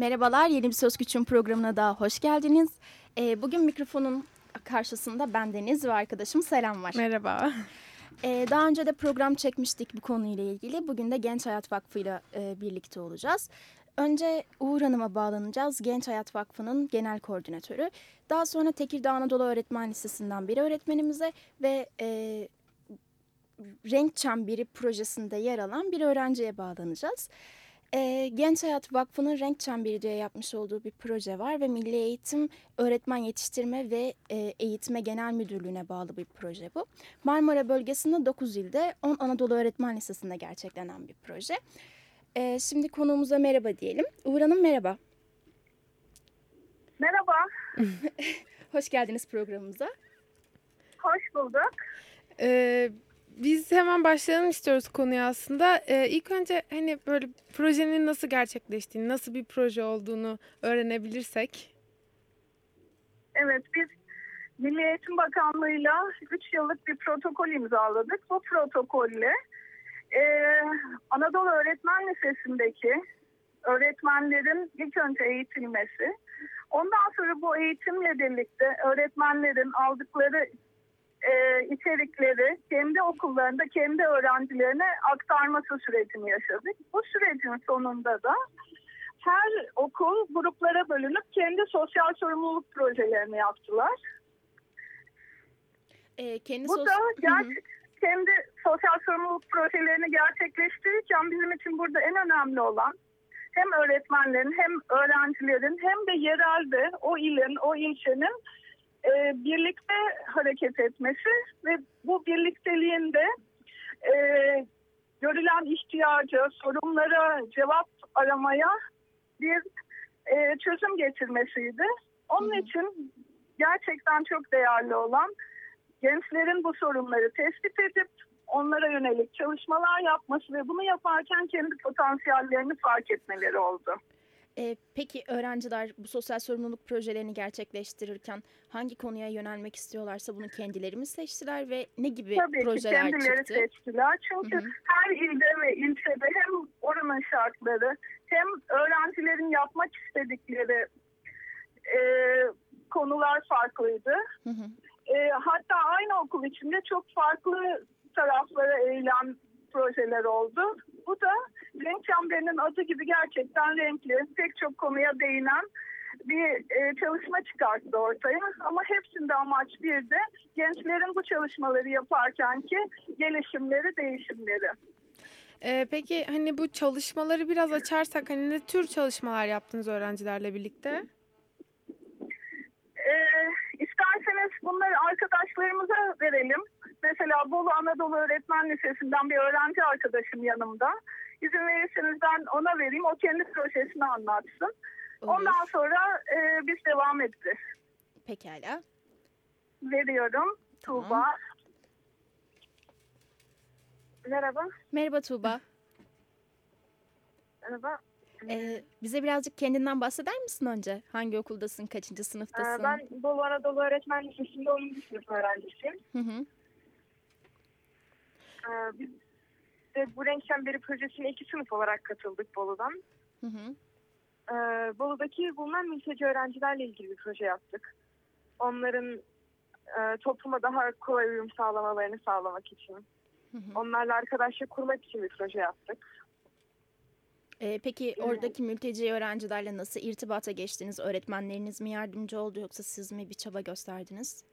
Merhabalar, Yeni Bir Söz Güç'ün programına daha hoş geldiniz. Ee, bugün mikrofonun karşısında ben Deniz ve arkadaşım Selam var. Merhaba. Ee, daha önce de program çekmiştik bu konuyla ilgili. Bugün de Genç Hayat Vakfı ile birlikte olacağız. Önce Uğur Hanım'a bağlanacağız. Genç Hayat Vakfı'nın genel koordinatörü. Daha sonra Tekirdağ Anadolu Öğretmen Lisesi'nden bir öğretmenimize ve e, Renk Çemberi projesinde yer alan bir öğrenciye bağlanacağız. E, Genç Hayat Vakfı'nın Renk Çemberi diye yapmış olduğu bir proje var ve Milli Eğitim Öğretmen Yetiştirme ve e, Eğitime Genel Müdürlüğü'ne bağlı bir proje bu. Marmara bölgesinde 9 ilde 10 Anadolu Öğretmen Lisesi'nde gerçeklenen bir proje. E, şimdi konuğumuza merhaba diyelim. Uğur Hanım merhaba. Merhaba. Hoş geldiniz programımıza. Hoş bulduk. Ee, biz hemen başlayalım istiyoruz konuya aslında. Ee, ilk önce hani böyle projenin nasıl gerçekleştiğini, nasıl bir proje olduğunu öğrenebilirsek. Evet, biz Milli Eğitim Bakanlığı'yla 3 yıllık bir protokol imzaladık. Bu protokolle e, Anadolu Öğretmen Lisesi'ndeki öğretmenlerin ilk önce eğitilmesi, ondan sonra bu eğitimle birlikte öğretmenlerin aldıkları e, içerikleri kendi okullarında kendi öğrencilerine aktarması sürecini yaşadık. Bu sürecin sonunda da her okul gruplara bölünüp kendi sosyal sorumluluk projelerini yaptılar. E, kendi Bu da gerçek, kendi sosyal sorumluluk projelerini gerçekleştirirken bizim için burada en önemli olan hem öğretmenlerin hem öğrencilerin hem de yerelde o ilin, o ilçenin e, birlikte hareket etmesi ve bu birlikteliğinde e, görülen ihtiyaca, sorunlara cevap aramaya bir e, çözüm getirmesiydi. Onun için gerçekten çok değerli olan gençlerin bu sorunları tespit edip onlara yönelik çalışmalar yapması ve bunu yaparken kendi potansiyellerini fark etmeleri oldu. E, peki öğrenciler bu sosyal sorumluluk projelerini gerçekleştirirken hangi konuya yönelmek istiyorlarsa bunu kendileri mi seçtiler ve ne gibi Tabii projeler ki kendileri çıktı? seçtiler. Çünkü Hı hı. her ilde ve ilçede hem oranın şartları hem öğrencilerin yapmak istedikleri e, konular farklıydı. Hı hı. E, hatta aynı okul içinde çok farklı taraflara eğilen projeler oldu. Bu da renk çemberinin adı gibi gerçekten renkli, pek çok konuya değinen bir e, çalışma çıkarttı ortaya. Ama hepsinde amaç bir de gençlerin bu çalışmaları yaparken ki gelişimleri, değişimleri. Ee, peki hani bu çalışmaları biraz açarsak hani ne tür çalışmalar yaptınız öğrencilerle birlikte? E, isterseniz bunları arkadaşlarımıza verelim. Mesela Bolu Anadolu Öğretmen Lisesi'nden bir öğrenci arkadaşım yanımda. İzin verirseniz ben ona vereyim. O kendi projesini anlatsın. Olur. Ondan sonra e, biz devam edeceğiz. Pekala. Veriyorum. Tamam. Tuğba. Merhaba. Merhaba Tuğba. Merhaba. E, bize birazcık kendinden bahseder misin önce? Hangi okuldasın, kaçıncı sınıftasın? Ee, Ben Bolu Anadolu Öğretmen Lisesi'nde 10. sınıf öğrencisiyim. Hı hı. Ee, Biz de bu renk çemberi projesine iki sınıf olarak katıldık Bolu'dan. Hı hı. Ee, Bolu'daki bulunan mülteci öğrencilerle ilgili bir proje yaptık. Onların e, topluma daha kolay uyum sağlamalarını sağlamak için. Hı hı. Onlarla arkadaşlık kurmak için bir proje yaptık. E, peki oradaki mülteci öğrencilerle nasıl irtibata geçtiniz? Öğretmenleriniz mi yardımcı oldu yoksa siz mi bir çaba gösterdiniz?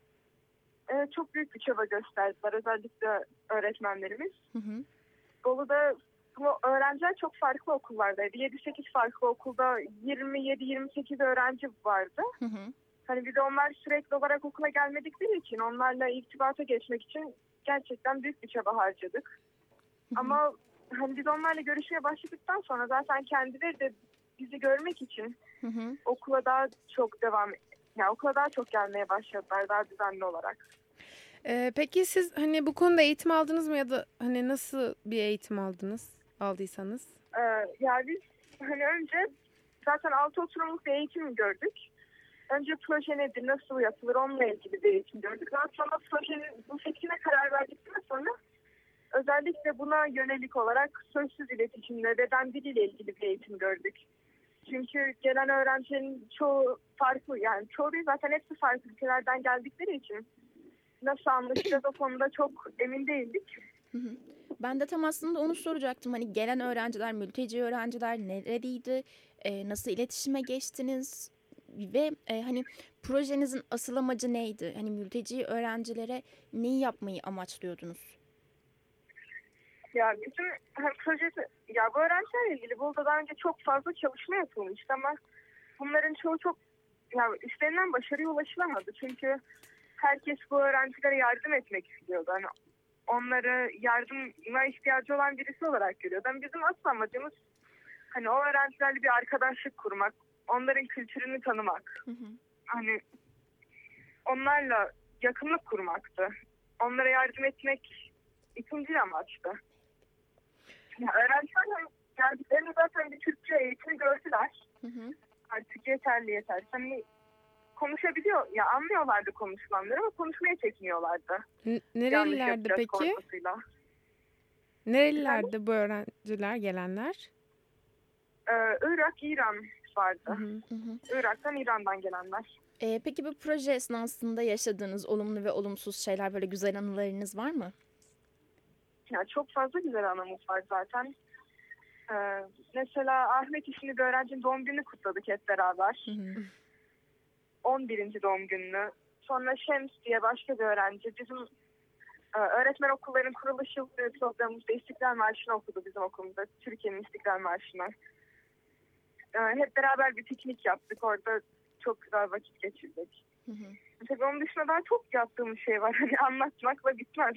Ee, çok büyük bir çaba gösterdiler özellikle öğretmenlerimiz. Hı hı. Bolu'da öğrenciler çok farklı okullardaydı. 7-8 farklı okulda 27-28 öğrenci vardı. Hı hı. Hani bir de onlar sürekli olarak okula gelmedikleri için onlarla irtibata geçmek için gerçekten büyük bir çaba harcadık. Ama hani biz onlarla görüşmeye başladıktan sonra zaten kendileri de bizi görmek için Hı hı. okula daha çok devam yani okula daha çok gelmeye başladılar daha düzenli olarak. Ee, peki siz hani bu konuda eğitim aldınız mı ya da hani nasıl bir eğitim aldınız? Aldıysanız. Ee, yani biz hani önce zaten altı oturumluk bir eğitim gördük. Önce proje nedir, nasıl yapılır onunla ilgili bir eğitim gördük. Daha sonra projenin bu fikrine karar verdikten sonra özellikle buna yönelik olarak sözsüz iletişimle beden diliyle ilgili bir eğitim gördük. Çünkü gelen öğrencilerin çoğu farklı yani çoğu değil zaten hepsi farklı ülkelerden geldikleri için nasıl anlaşacağız o konuda çok emin değildik. Hı hı. Ben de tam aslında onu soracaktım. Hani gelen öğrenciler, mülteci öğrenciler nereliydi? E, nasıl iletişime geçtiniz? Ve e, hani projenizin asıl amacı neydi? Hani mülteci öğrencilere neyi yapmayı amaçlıyordunuz? Ya bizim hani projesi, ya bu öğrencilerle ilgili burada daha önce çok fazla çalışma yapılmıştı ama bunların çoğu çok ya istenilen başarıya ulaşılamadı. Çünkü herkes bu öğrencilere yardım etmek istiyordu. Hani onları yardıma ihtiyacı olan birisi olarak görüyordu. Yani bizim asıl amacımız hani o öğrencilerle bir arkadaşlık kurmak, onların kültürünü tanımak. Hı hı. Hani onlarla yakınlık kurmaktı. Onlara yardım etmek ikinci amaçtı. Ya öğrenciler geldiklerinde zaten bir Türkçe eğitimi gördüler. Hı hı. Artık yeterli yeter. Hani konuşabiliyor, ya anlıyorlardı konuşulanları ama konuşmaya çekiniyorlardı. N- yapacağız peki? korkusuyla. Nerelilerde bu öğrenciler gelenler? Ee, Irak, İran vardı. hı. Hı. Irak'tan, İran'dan gelenler. E, peki bu proje esnasında yaşadığınız olumlu ve olumsuz şeyler böyle güzel anılarınız var mı? Ya çok fazla güzel anımız var zaten. Ee, mesela Ahmet isimli bir öğrencinin doğum gününü kutladık hep beraber. Hı hı. 11. doğum gününü. Sonra Şems diye başka bir öğrenci bizim e, öğretmen okulların kuruluş yıl programımızda İstiklal Marşı'nı okudu bizim okulumuzda. Türkiye'nin İstiklal Marşı'nı. E, hep beraber bir piknik yaptık. Orada çok güzel vakit geçirdik. Hı hı. Tabii onun dışında daha çok yaptığımız şey var. Hani anlatmakla bitmez.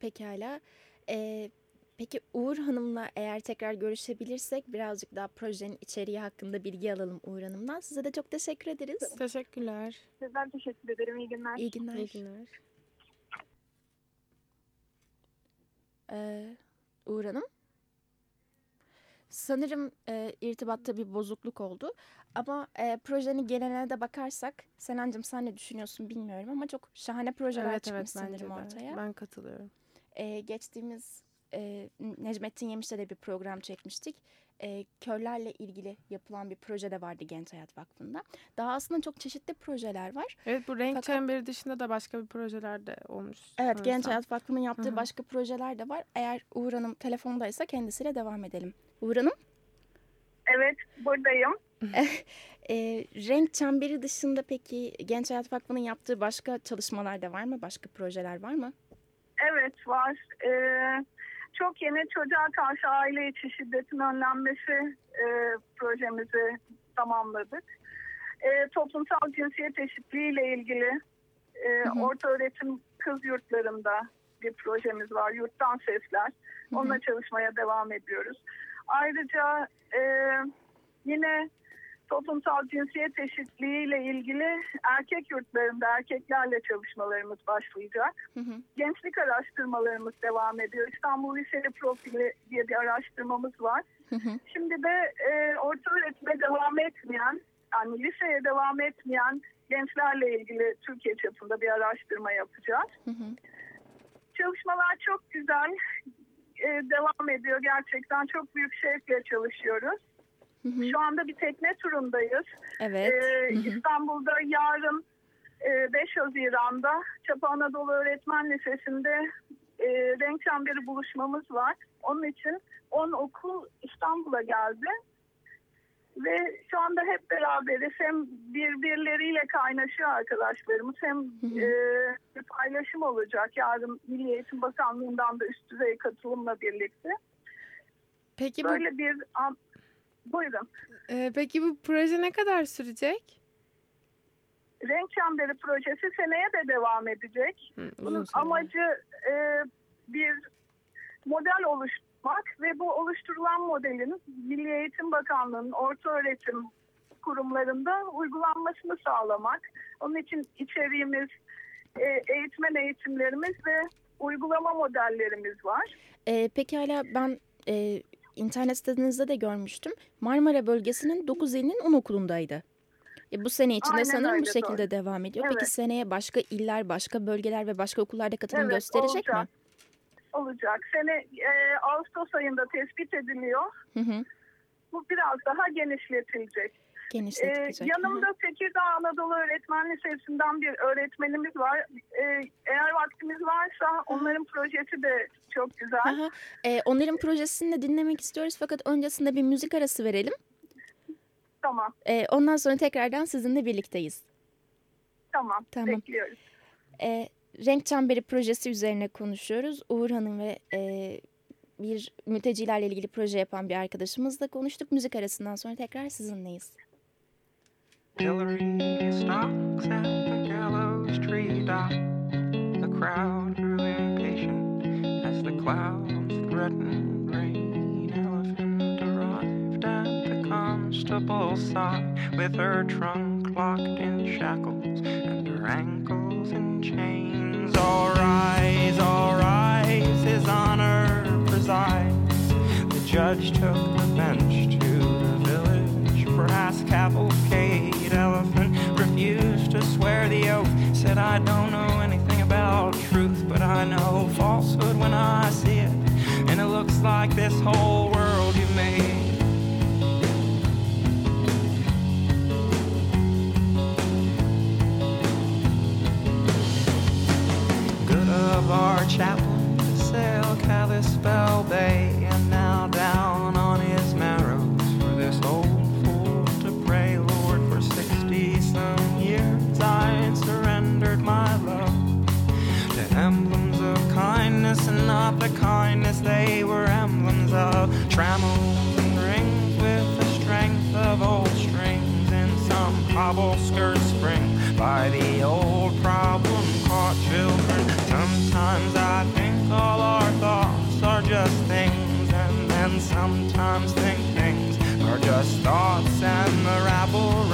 Pekala. E, peki Uğur Hanım'la eğer tekrar görüşebilirsek birazcık daha projenin içeriği hakkında bilgi alalım Uğur Hanım'dan. Size de çok teşekkür ederiz. Teşekkürler. Sizden teşekkür ederim. İyi günler. İyi günler. İyi günler. Ee, Uğur Hanım. Sanırım e, irtibatta bir bozukluk oldu. Ama e, projenin geneline de bakarsak, Senancığım sen ne düşünüyorsun bilmiyorum ama çok şahane projeler Evet çıkmış evet sanırım de. ortaya. Ben katılıyorum. E, geçtiğimiz e, Necmettin Yemiş'le de bir program çekmiştik. E, körlerle ilgili yapılan bir proje de vardı Genç Hayat Vakfı'nda. Daha aslında çok çeşitli projeler var. Evet bu renk Fakat- çemberi dışında da başka bir projeler de olmuş. Evet, Genç. Hayat Vakfı'nın yaptığı Hı hı. başka projeler de var. Eğer Uğur Hanım telefondaysa kendisiyle devam edelim. Uğur Hanım? Evet buradayım. E, renk çemberi dışında peki Genç Hayat Vakfı'nın yaptığı başka çalışmalar da var mı? Başka projeler var mı? Evet var. Ee, çok yeni çocuğa karşı aile içi şiddetin önlenmesi e, projemizi tamamladık. E, toplumsal cinsiyet eşitliği ile ilgili e, Hı hı. orta öğretim kız yurtlarında bir projemiz var. Yurttan Sesler. Hı hı. Onunla çalışmaya devam ediyoruz. Ayrıca e, yine toplumsal cinsiyet eşitliği ile ilgili erkek yurtlarında erkeklerle çalışmalarımız başlayacak Hı hı. gençlik araştırmalarımız devam ediyor. İstanbul Liseli Profili diye bir araştırmamız var. Hı hı. Şimdi de e, orta öğretime devam etmeyen, yani liseye devam etmeyen gençlerle ilgili Türkiye çapında bir araştırma yapacağız. Hı hı. Çalışmalar çok güzel e, devam ediyor gerçekten. Çok büyük şevkle çalışıyoruz. Hı hı. Şu anda bir tekne turundayız. Evet. Ee, Hı hı. İstanbul'da yarın e, 5 Haziran'da Çapa Anadolu Öğretmen Lisesi'nde e, renk çemberi buluşmamız var. Onun için 10 okul İstanbul'a geldi. Ve şu anda hep beraberiz. Hem birbirleriyle kaynaşıyor arkadaşlarımız hem e, bir paylaşım olacak. Yarın Milli Eğitim Bakanlığı'ndan da üst düzey katılımla birlikte. Peki bu, Böyle bir an... Buyurun. e, peki bu proje ne kadar sürecek? Renk Çemberi projesi seneye de devam edecek. Hı, Bunun amacı e, bir model oluşturmak ve bu oluşturulan modelin Milli Eğitim Bakanlığı'nın orta öğretim kurumlarında uygulanmasını sağlamak. Onun için içeriğimiz, e, eğitmen eğitimlerimiz ve uygulama modellerimiz var. E, pekala ben e, internet sitenizde de görmüştüm. Marmara bölgesinin 9 ilinin 10 okulundaydı. E, bu sene içinde Aynen sanırım öyle, bu şekilde doğru. devam ediyor. Peki Evet. seneye başka iller, başka bölgeler ve başka okullarda katılım Evet, gösterecek mi? olacak. Olacak. Sene e, Ağustos ayında tespit ediliyor. Hı hı. Bu biraz daha genişletilecek. Ee, Genişletilecek. yanımda Tekirdağ Anadolu Öğretmen Lisesi'nden bir öğretmenimiz var. Ee, eğer vaktimiz varsa onların projesi de çok güzel. Hı hı. E, onların projesini de dinlemek istiyoruz fakat öncesinde bir müzik arası verelim. Tamam, E, ondan sonra tekrardan sizinle birlikteyiz. tamam. Tamam. Bekliyoruz. E, Renk Çemberi projesi üzerine konuşuyoruz. Uğur Hanım ve e, bir mültecilerle ilgili proje yapan bir arkadaşımızla konuştuk. Müzik arasından sonra tekrar sizinleyiz. Hillary stalks at the gallows tree top. The crowd grew impatient as the clouds threatened rain. Elephant arrived at the constable's side with her trunk locked in shackles and her ankles in chains. All rise, all rise, his honor presides. The judge took this whole world you made. Good of our to sail Kalispell Bay, and now down on his marrows for this old fool to pray, Lord, for sixty some years I surrendered my love to emblems of kindness, and not the kindness they were of trammels and rings with the strength of old strings in some hobble skirt spring by the old problem caught children. Sometimes I think all our thoughts are just things, and then sometimes think things are just thoughts, and the rabble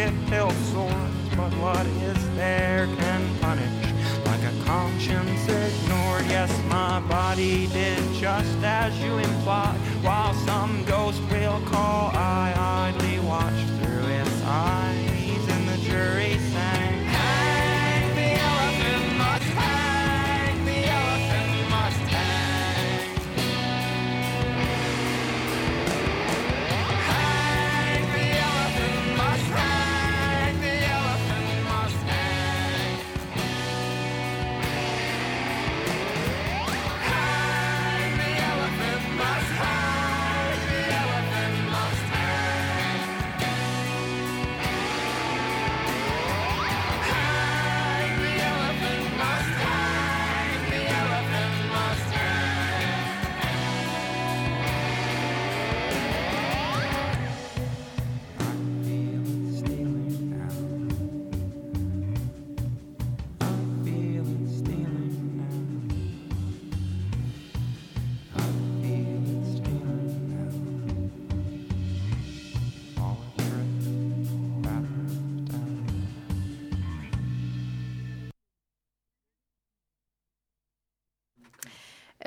basket hilt swords, but what is there can punish like a conscience ignored. Yes, my body did just as you implied. While some ghost will call,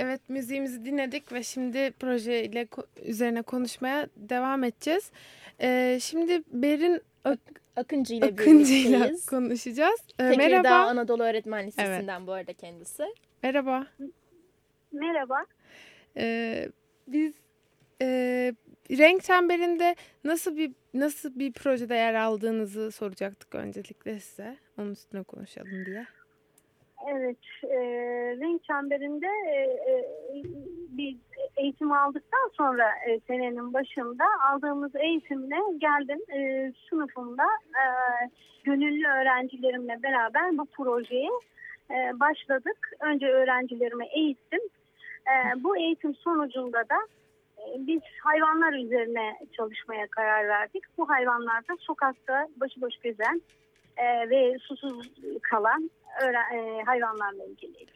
Evet müziğimizi dinledik ve şimdi proje ile ko- üzerine konuşmaya devam edeceğiz. Ee, şimdi Berin Ak- Akıncı ile Akıncı ile konuşacağız. Ee, Tekirdağ merhaba. Anadolu Öğretmen Lisesi'nden bu arada kendisi. Merhaba. Merhaba. Ee, biz e, renk çemberinde nasıl bir nasıl bir projede yer aldığınızı soracaktık öncelikle size. Onun üstüne konuşalım diye. Evet, e, renk çemberinde e, e, biz eğitim aldıktan sonra e, senenin başında aldığımız eğitimle geldim e, sınıfımda e, gönüllü öğrencilerimle beraber bu projeye e, başladık. Önce öğrencilerime eğittim. E, bu eğitim sonucunda da e, biz hayvanlar üzerine çalışmaya karar verdik. Bu hayvanlar da sokakta başıboş gezen e, ve susuz kalan öğren- e, hayvanlarla ilgiliydi.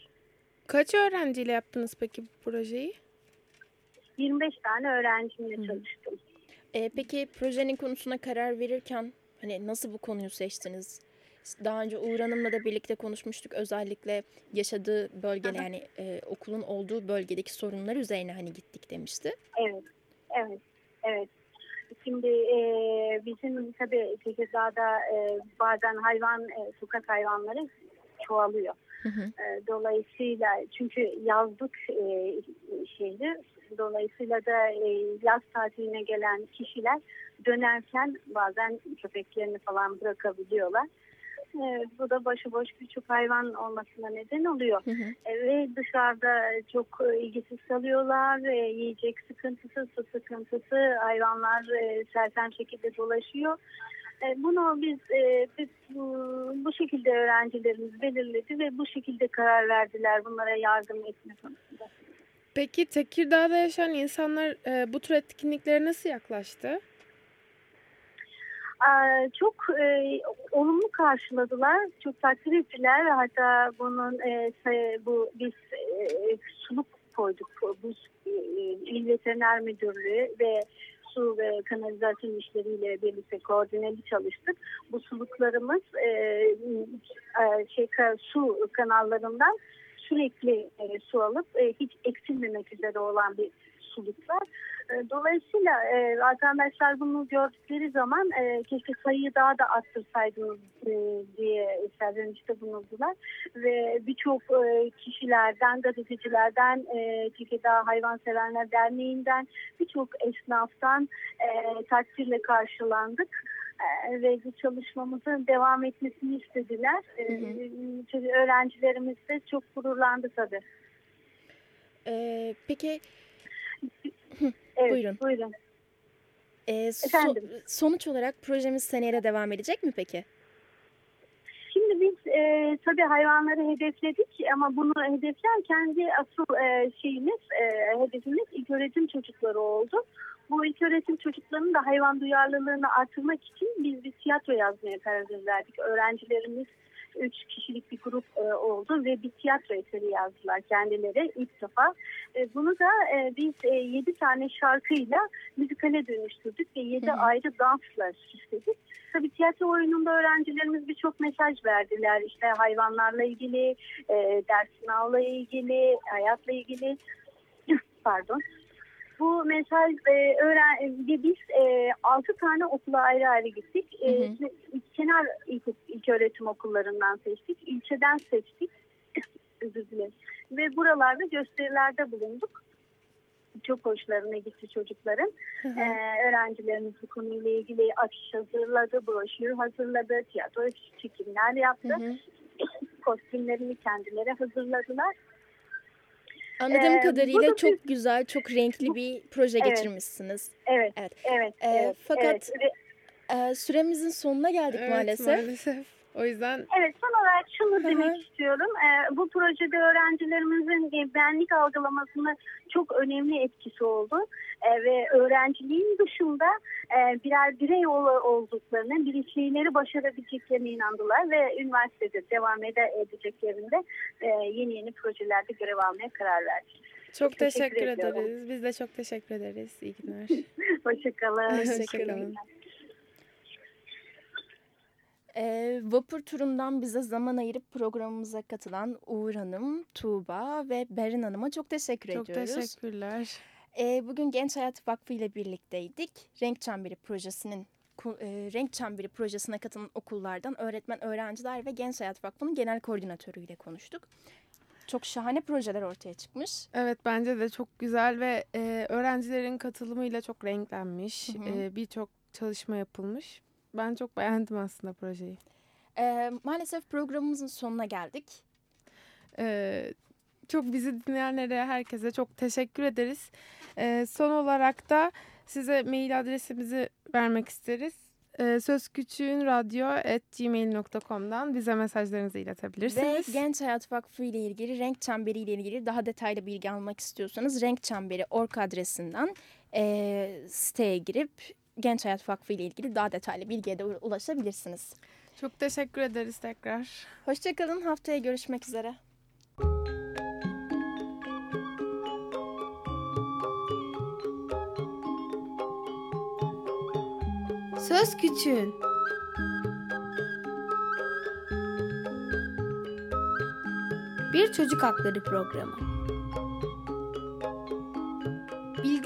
Kaç öğrenciyle yaptınız peki bu projeyi? 25 tane öğrencimle çalıştım. Ee, peki projenin konusuna karar verirken hani nasıl bu konuyu seçtiniz? Daha önce Uğur Hanım'la da birlikte konuşmuştuk. Özellikle yaşadığı bölgeler yani e, okulun olduğu bölgedeki sorunlar üzerine hani gittik demişti. Evet, evet, evet. Şimdi e, bizim tabii Tekirdağ'da e, bazen hayvan, e, sokak hayvanları çoğalıyor. Hı hı. E, dolayısıyla çünkü yazlık e, şehri, dolayısıyla da e, yaz tatiline gelen kişiler dönerken bazen köpeklerini falan bırakabiliyorlar. E, bu da başıboş birçok hayvan olmasına neden oluyor. Hı hı. E, ve dışarıda çok ilgisiz kalıyorlar. E, yiyecek sıkıntısı, su sıkıntısı, hayvanlar e, sersem şekilde dolaşıyor. E, bunu biz, e, biz bu, şekilde öğrencilerimiz belirledi ve bu şekilde karar verdiler bunlara yardım etme konusunda. Peki Tekirdağ'da yaşayan insanlar e, bu tür etkinliklere nasıl yaklaştı? Çok e, olumlu karşıladılar, çok takdir ettiler. Hatta bunun e, bu biz e, suluk koyduk. Bu e, İl Veteriner Müdürlüğü ve su ve kanalizasyon işleriyle birlikte koordineli çalıştık. Bu suluklarımız e, e, şey ka- su kanallarından sürekli e, su alıp e, hiç eksilmemek üzere olan bir suluklar. E, Dolayısıyla e, arkadaşlar bunu gördükleri zaman e, keşke sayıyı daha da arttırsaydınız e, diye serzenişte bulundular. Ve birçok e, kişilerden, gazetecilerden, e, Tekirdağ Hayvanseverler Derneği'nden, birçok esnaftan e, takdirle karşılandık. E, ve çalışmamızın devam etmesini istediler. E, çünkü öğrencilerimiz de çok gururlandı tabii. Ee, peki Evet, Buyurun. buyurun. e, so- Efendim? sonuç olarak projemiz seneye de devam edecek mi peki? Biz e, tabii hayvanları hedefledik ama bunu hedeflerken de asıl e, şeyimiz, e, hedefimiz ilköğretim çocukları oldu. Bu ilköğretim çocuklarının da hayvan duyarlılığını artırmak için biz bir tiyatro yazmaya karar verdik. Öğrencilerimiz üç kişilik bir grup e, oldu ve bir tiyatro eseri yazdılar kendileri ilk defa. E, bunu da e, biz e, yedi tane şarkıyla müzikale dönüştürdük ve yedi Hı hı. ayrı dansla süsledik. Tabii tiyatro oyununda öğrencilerimiz birçok mesaj verdiler. İşte hayvanlarla ilgili, e, ders sınavla ilgili, hayatla ilgili. Pardon. Bu mesaj e, öğren ve biz e, 6 tane okula ayrı ayrı gittik. E, Hı hı. Kenar ilk, ilk öğretim okullarından seçtik. ilçeden seçtik. Özür dilerim. Ve buralarda gösterilerde bulunduk. Çok hoşlarına gitti çocukların. Hı hı. Ee, öğrencilerimiz bu konuyla ilgili afiş hazırladı, broşür hazırladı, tiyatro çekimler yaptı. Hı hı. Kostümlerini kendileri hazırladılar. Anladığım Ee, kadarıyla çok biz- güzel, çok renkli bir proje Evet. getirmişsiniz. Evet, Evet. evet, Ee, evet. fakat evet. Ee, süremizin sonuna geldik Evet, maalesef. maalesef. O yüzden Evet son olarak şunu demek istiyorum. Ee, bu projede öğrencilerimizin benlik algılamasında çok önemli etkisi oldu. Ee, ve öğrenciliğin dışında e, birer birey ol- olduklarını, bir şeyleri başarabileceklerine inandılar ve üniversitede devam ede- edeceklerinde e, yeni yeni projelerde görev almaya karar verdiler. çok Teşekkür teşekkür ediyorum. ederiz. Biz de çok teşekkür ederiz. İyi günler. Hoşçakalın. Hoşçakalın. E, vapur turundan bize zaman ayırıp programımıza katılan Uğur Hanım, Tuğba ve Berin Hanım'a çok teşekkür Çok ediyoruz. teşekkürler. E, bugün Genç Hayat Vakfı ile birlikteydik. Renk Çemberi Projesi'nin Renk Çemberi Projesi'ne katılan okullardan öğretmen, öğrenciler ve Genç Hayat Vakfı'nın genel koordinatörüyle konuştuk. Çok şahane projeler ortaya çıkmış. Evet bence de çok güzel ve e, öğrencilerin katılımıyla çok renklenmiş. E, Birçok çalışma yapılmış. Ben çok beğendim aslında projeyi. E, maalesef programımızın sonuna geldik. E, çok bizi dinleyenlere, herkese çok teşekkür ederiz. E, son olarak da size mail adresimizi vermek isteriz. E, sözküçüğünradyo.gmail.com'dan bize mesajlarınızı Ve iletebilirsiniz. Genç Hayat Vakfı ile ilgili Renk Çemberi ile ilgili daha detaylı bilgi almak istiyorsanız Renk Çemberi org adresinden e, siteye girip Genç Hayat Vakfı ile ilgili daha detaylı bilgiye de ulaşabilirsiniz. Çok teşekkür ederiz tekrar. Hoşçakalın. Haftaya görüşmek üzere. Söz Küçüğün Bir Çocuk Hakları Programı